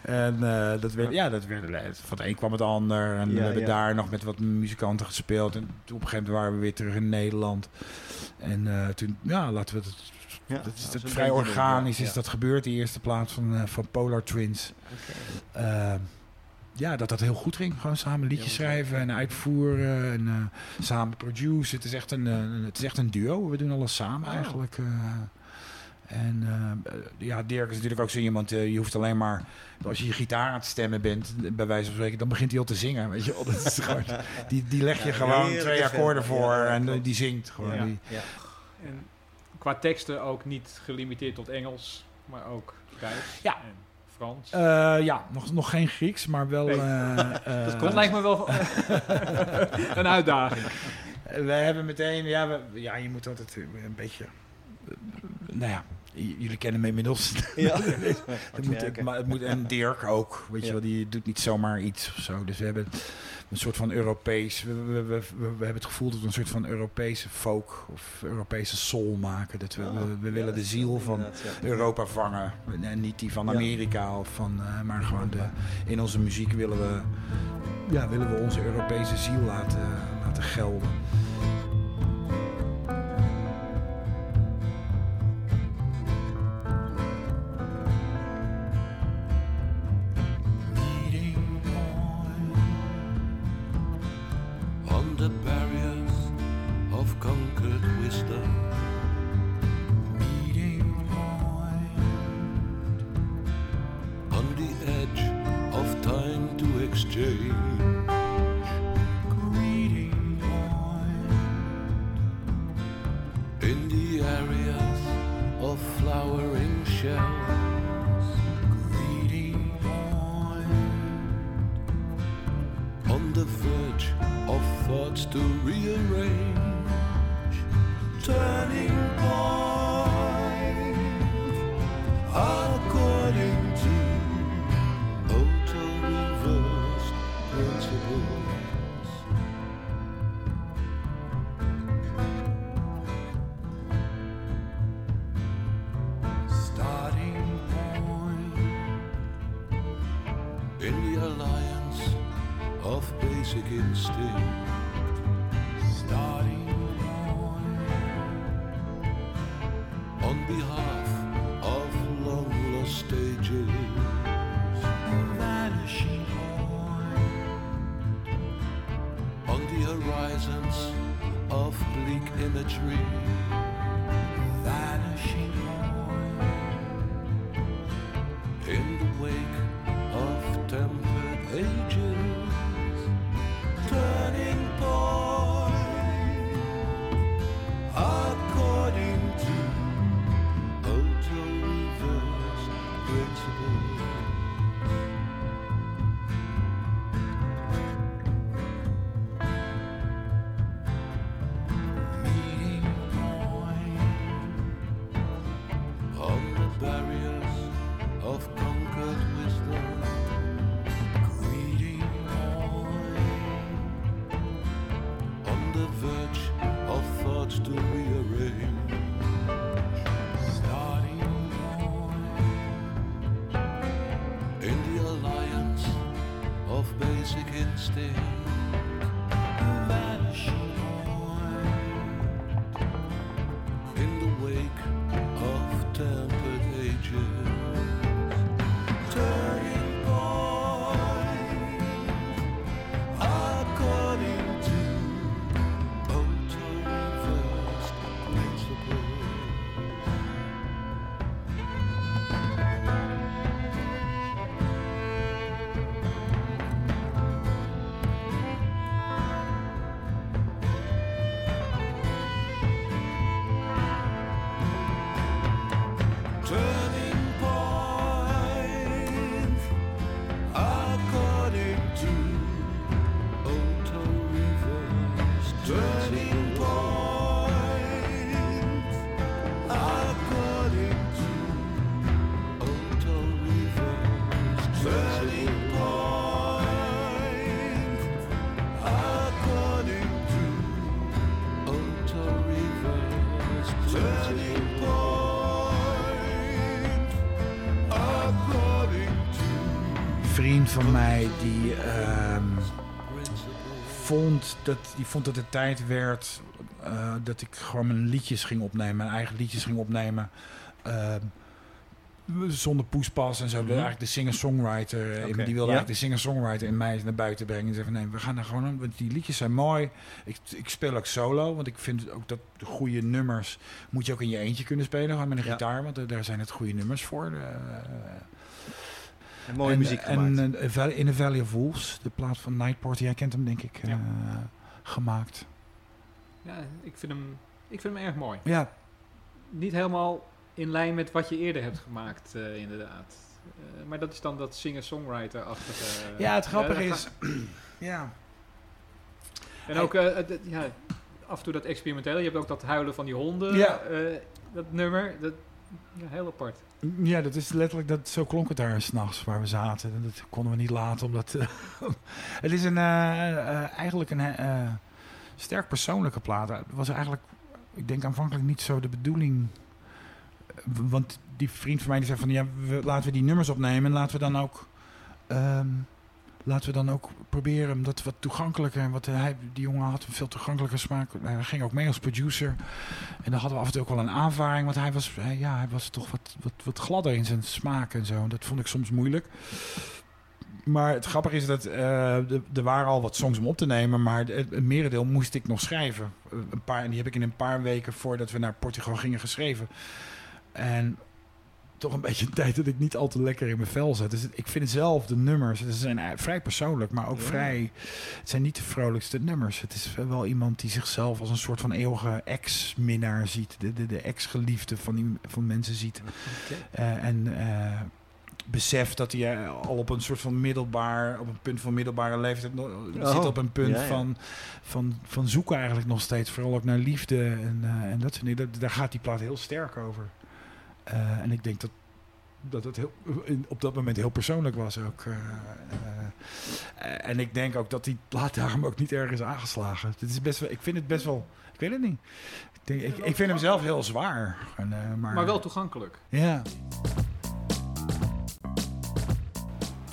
En eh, dat werd, ja, dat werd, van het een kwam het ander. En Ja, we hebben ja. daar nog met wat muzikanten gespeeld. En op een gegeven moment waren we weer terug in Nederland. En eh, toen, ja, laten we het... Ja, dat is het vrij organisch is dat gebeurd, die eerste plaats van, eh, van Polar Twins. Oké. Eh, ja, dat dat heel goed ging. Gewoon samen liedjes schrijven en uitvoeren en eh, samen produceren. Het is, echt een, het is echt een duo. We doen alles samen Oh. eigenlijk. En eh, ja, Dirk is natuurlijk ook zo iemand, eh, je hoeft alleen maar, als je je gitaar aan het stemmen bent, bij wijze van spreken, dan begint hij al te zingen. Weet je wel. Dat is gewoon, die, die leg je Ja, gewoon twee akkoorden voor Ja, en klopt. die zingt gewoon. Ja. Die, Ja. En qua teksten ook niet gelimiteerd tot Engels, maar ook Duits Ja. en Frans. Eh, ja, nog, nog geen Grieks, maar wel... Nee. eh, dat komt, lijkt me wel een uitdaging. We hebben meteen, ja, we, ja, je moet altijd een beetje, nou ja, j- jullie kennen me inmiddels. Ja. het moet, het, maar het moet, en Dirk ook, weet je wel, die doet niet zomaar iets of zo. Dus we hebben een soort van Europees, we, we, we, hebben het gevoel dat we een soort van Europese folk of Europese soul maken. Dat we, we, willen de ziel van. Europa vangen. En niet die van. Amerika of van, eh, maar gewoon de, in onze muziek willen we, ja, willen we onze Europese ziel laten, laten gelden. tree. Vriend van mij die ehm, vond dat die vond dat het tijd werd eh, dat ik gewoon mijn liedjes ging opnemen, mijn eigen liedjes ging opnemen. Ehm, zonder poespas en zo. Mhm. Eigenlijk de singer-songwriter. Die wilde ja. eigenlijk de singer-songwriter in mij naar buiten brengen. En zei van nee, we gaan er gewoon aan. Want die liedjes zijn mooi. Ik, ik speel ook solo. Want ik vind ook dat de goede nummers moet je ook in je eentje kunnen spelen. Gewoon met een Ja. gitaar. Want daar zijn het goede nummers voor. Eh, En mooie en, muziek gemaakt. En In the Valley of Wolves, de plaat van Nightport, jij kent hem denk ik, Ja. eh, gemaakt. Ja, ik vind hem, ik vind hem erg mooi. Ja, Niet helemaal in lijn met wat je eerder hebt gemaakt, eh, inderdaad. Eh, maar dat is dan dat singer-songwriter-achtige... ja het grappige is... ja, En ook eh, ja, af en toe dat experimentele. Je hebt ook dat huilen van die honden. Ja. eh, dat nummer. Dat, ja, heel apart. ja, dat is letterlijk, dat, zo klonk het daar s'nachts waar we zaten. En dat konden we niet laten, omdat... eh, het is een, eh, eh, eigenlijk een sterk persoonlijke plaat. Het was eigenlijk, ik denk aanvankelijk niet zo de bedoeling... Want die vriend van mij die zei van... Ja, laten we die nummers opnemen en laten we dan ook... ehm, laten we dan ook proberen om dat wat toegankelijker... En wat hij, die jongen had een veel toegankelijker smaak. Hij ging ook mee als producer. En dan hadden we af en toe ook wel een aanvaring. Want hij was, ja, hij was toch wat, wat, wat gladder in zijn smaak en zo. En dat vond ik soms moeilijk. Maar het grappige is dat eh, er- waren al wat songs om op te nemen, maar het, merendeel moest ik nog schrijven. Een paar, en die heb ik in een paar weken voordat we naar Portugal gingen geschreven. En toch een beetje een tijd dat ik niet al te lekker in mijn vel zat. Dus ik vind zelf de nummers, ze zijn eh, vrij persoonlijk, maar ook Ja. vrij... Het zijn niet de vrolijkste nummers. Het is wel iemand die zichzelf als een soort van eeuwige ex-minnaar ziet. De, de, de ex-geliefde van, die, van mensen ziet. Eh, en eh beseft dat hij al op een soort van middelbaar, op een punt van middelbare leeftijd nog- zit op een punt ja, ja. Van, van, van zoeken eigenlijk nog steeds. Vooral ook naar liefde en, en dat soort dingen. Daar gaat die plaat heel sterk over. Eh, en ik denk dat dat het heel, in- op dat moment heel persoonlijk was ook. eh, eh, en ik denk ook dat die plaat daarom ook niet erg is aangeslagen. Het is best wel, ik vind het best wel, ik weet het niet. Ik, denk, ik, ik vind hem zelf heel zwaar. En, eh, maar, Maar wel toegankelijk. ja.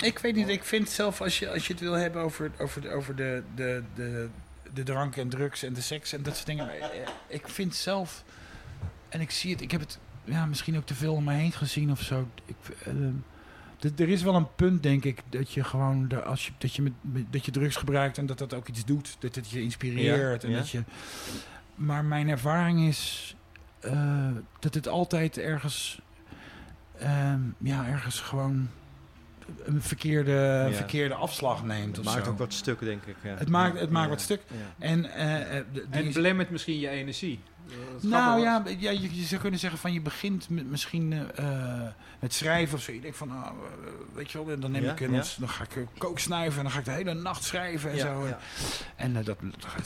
Ik weet niet, ik vind zelf als je, als je het wil hebben over, over, de- over de, de, de, de drank en drugs en de seks en dat soort dingen. Ik vind zelf, en ik zie het, ik heb het ja, misschien ook te veel om me heen gezien of zo. Ik, eh, d- er is wel een punt, denk ik, dat je gewoon, de, als je, dat, je met, met- dat je drugs gebruikt en dat dat ook iets doet. Dat het je inspireert. Ja, en ja. Dat je, maar mijn ervaring is eh, dat het altijd ergens, ehm, ja, ergens gewoon een verkeerde, Ja. verkeerde afslag neemt. Het maakt zo. ook wat stuk, denk ik. Ja. Het maakt- het maakt Ja. wat stuk. Ja. En, eh, eh, de- die En belemmert misschien je energie. Eh, nou ja, ja je, je zou kunnen zeggen van je begint met, misschien eh, met schrijven of zo. Je denkt van, nou, eh, weet je wel, dan neem Ja, ik een, ja. dan ga ik eh, kook snuiven en dan ga ik de hele nacht schrijven en Ja, zo. En eh, dat,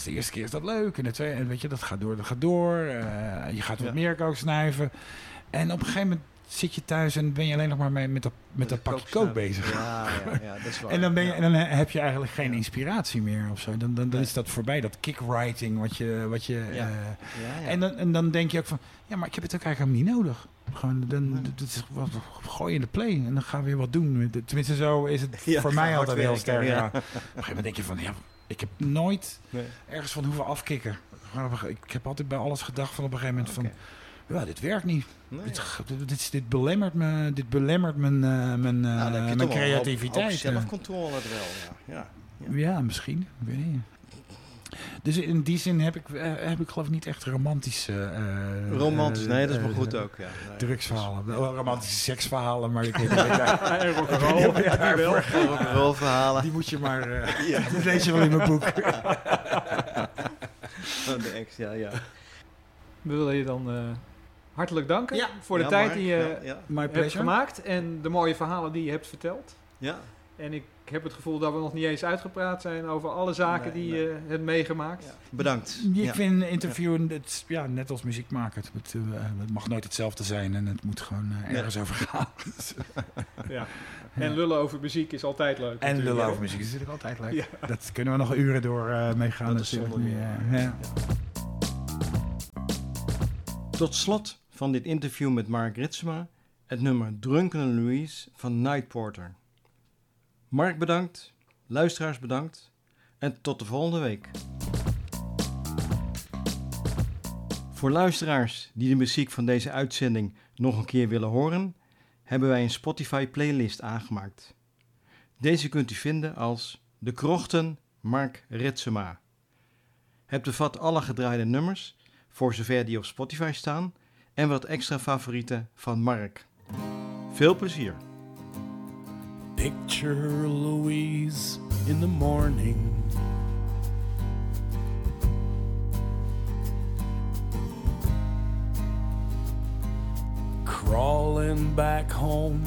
de eerste keer is dat leuk. En de tweede, en weet je, dat gaat door, dat gaat door. Eh, je gaat wat meer kook snuiven. En op een gegeven moment zit je thuis en ben je alleen nog maar mee met dat, met dat pakje kook bezig. Ja, ja, ja, dat is waar. En dan, ben je, en dan heb je eigenlijk geen inspiratie meer of zo. Dan, dan, dan is dat voorbij, dat kick-writing wat je... Wat je eh, Ja, ja. en, dan, en dan denk je ook van, ja, maar ik heb het ook eigenlijk niet nodig. Gewoon, dan, dat is, wat, gooi in de play en dan gaan we weer wat doen. Tenminste, zo is het voor mij altijd heel sterk. ja. Op een gegeven moment denk je van, ja, ik heb nooit Nee. ergens van hoeven afkicken. Ik heb altijd bij alles gedacht van op een gegeven moment Oké. van, ja, dit werkt niet. Nee. Dit, dit, dit, belemmert me, dit belemmert mijn, eh, mijn, eh, Nou, je mijn toch wel een hoop- creativiteit. hoop zelfcontrole er wel, ja. ja. ja. Ja, misschien. Ik weet niet. Dus in die zin heb ik, eh, heb ik geloof ik niet echt romantische... eh, Romantisch, eh, nee, dat is maar eh, goed ook. Ja. Nee. Drugsverhalen. Wel romantische seksverhalen, maar ik weet niet. Ja, En rock'n'roll, ja, die wel. Rock'n'roll verhalen. die moet je maar... eh Ja. Dat lees je wel in mijn boek. Van de ex, ja, ja. We willen je dan eh, hartelijk danken Ja. voor de Ja, tijd Mark, die je Ja, ja. My hebt gemaakt en de mooie verhalen die je hebt verteld. ja. En ik heb het gevoel dat we nog niet eens uitgepraat zijn over alle zaken Nee, die nee. je hebt meegemaakt. Ja. Bedankt. Ik vind een interview, het, ja, net als muziek maken. Het, eh, het mag nooit hetzelfde zijn en het moet gewoon eh, Nee. ergens over gaan. Ja. En lullen over muziek is altijd leuk. En natuurlijk, lullen over muziek is natuurlijk altijd leuk. Ja. Dat kunnen we nog uren door eh meegaan. Dat is zonder meer. Tot slot van dit interview met Mark Ritsema het nummer Drunken Louise van Night Porter. Mark bedankt, luisteraars bedankt en tot de volgende week. Voor luisteraars die de muziek van deze uitzending nog een keer willen horen, hebben wij een Spotify playlist aangemaakt. Deze kunt u vinden als De Krochten Mark Ritsema. Het bevat alle gedraaide nummers, voor zover die op Spotify staan, en wat extra favorieten van Mark. Veel plezier! Picture Louise in the morning. Crawling back home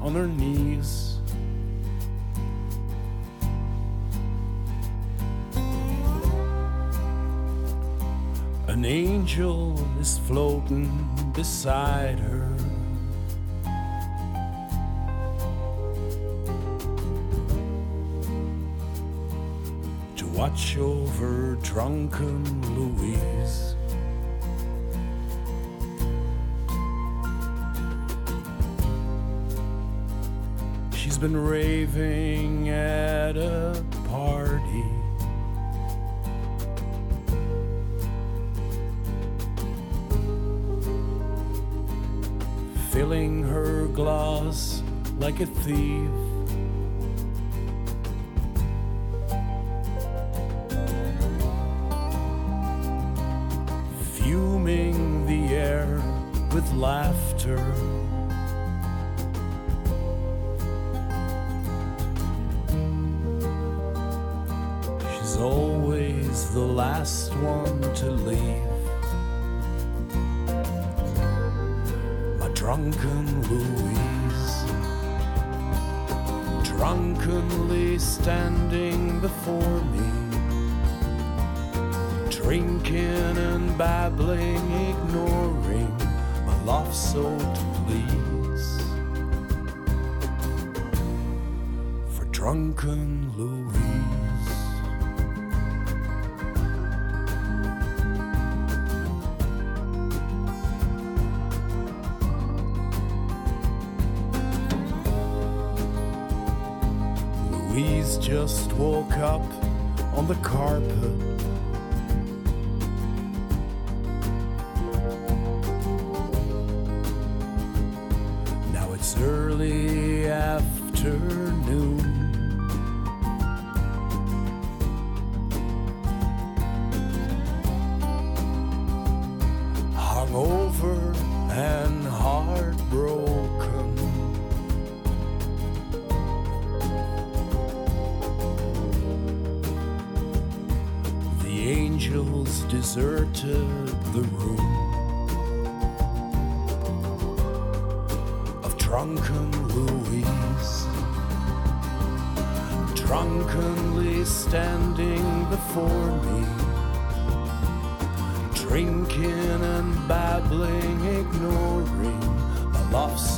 on her knees. An angel is floating beside her. to watch over drunken Louise. She's been raving at a party. Filling her glass like a thief. fuming the air with laughter. She's always the last one to leave. Drunken Louise, drunkenly standing before me drinking and babbling, ignoring my love so to please. For drunken Louise. Just woke up on the carpet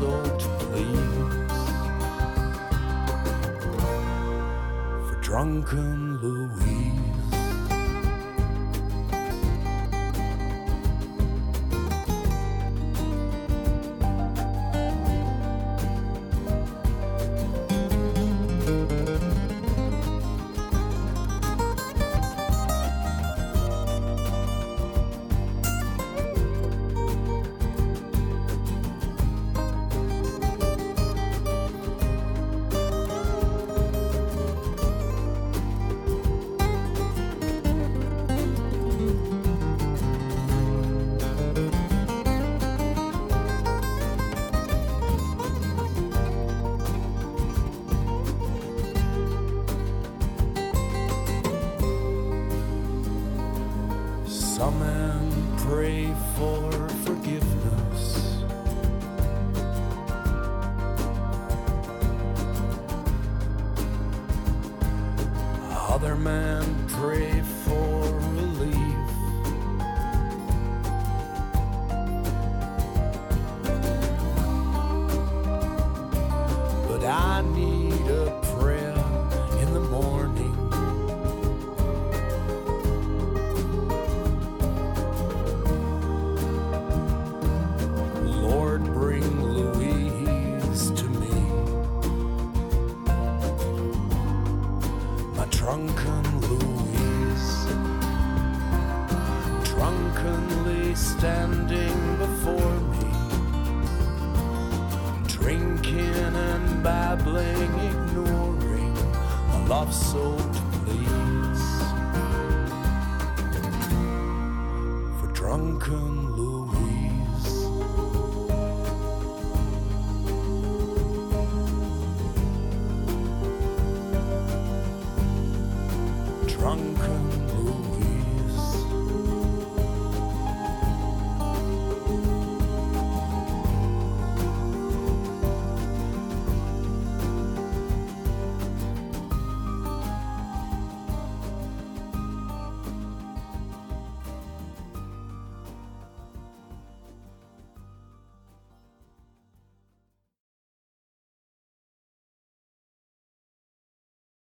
love so to please. For drunken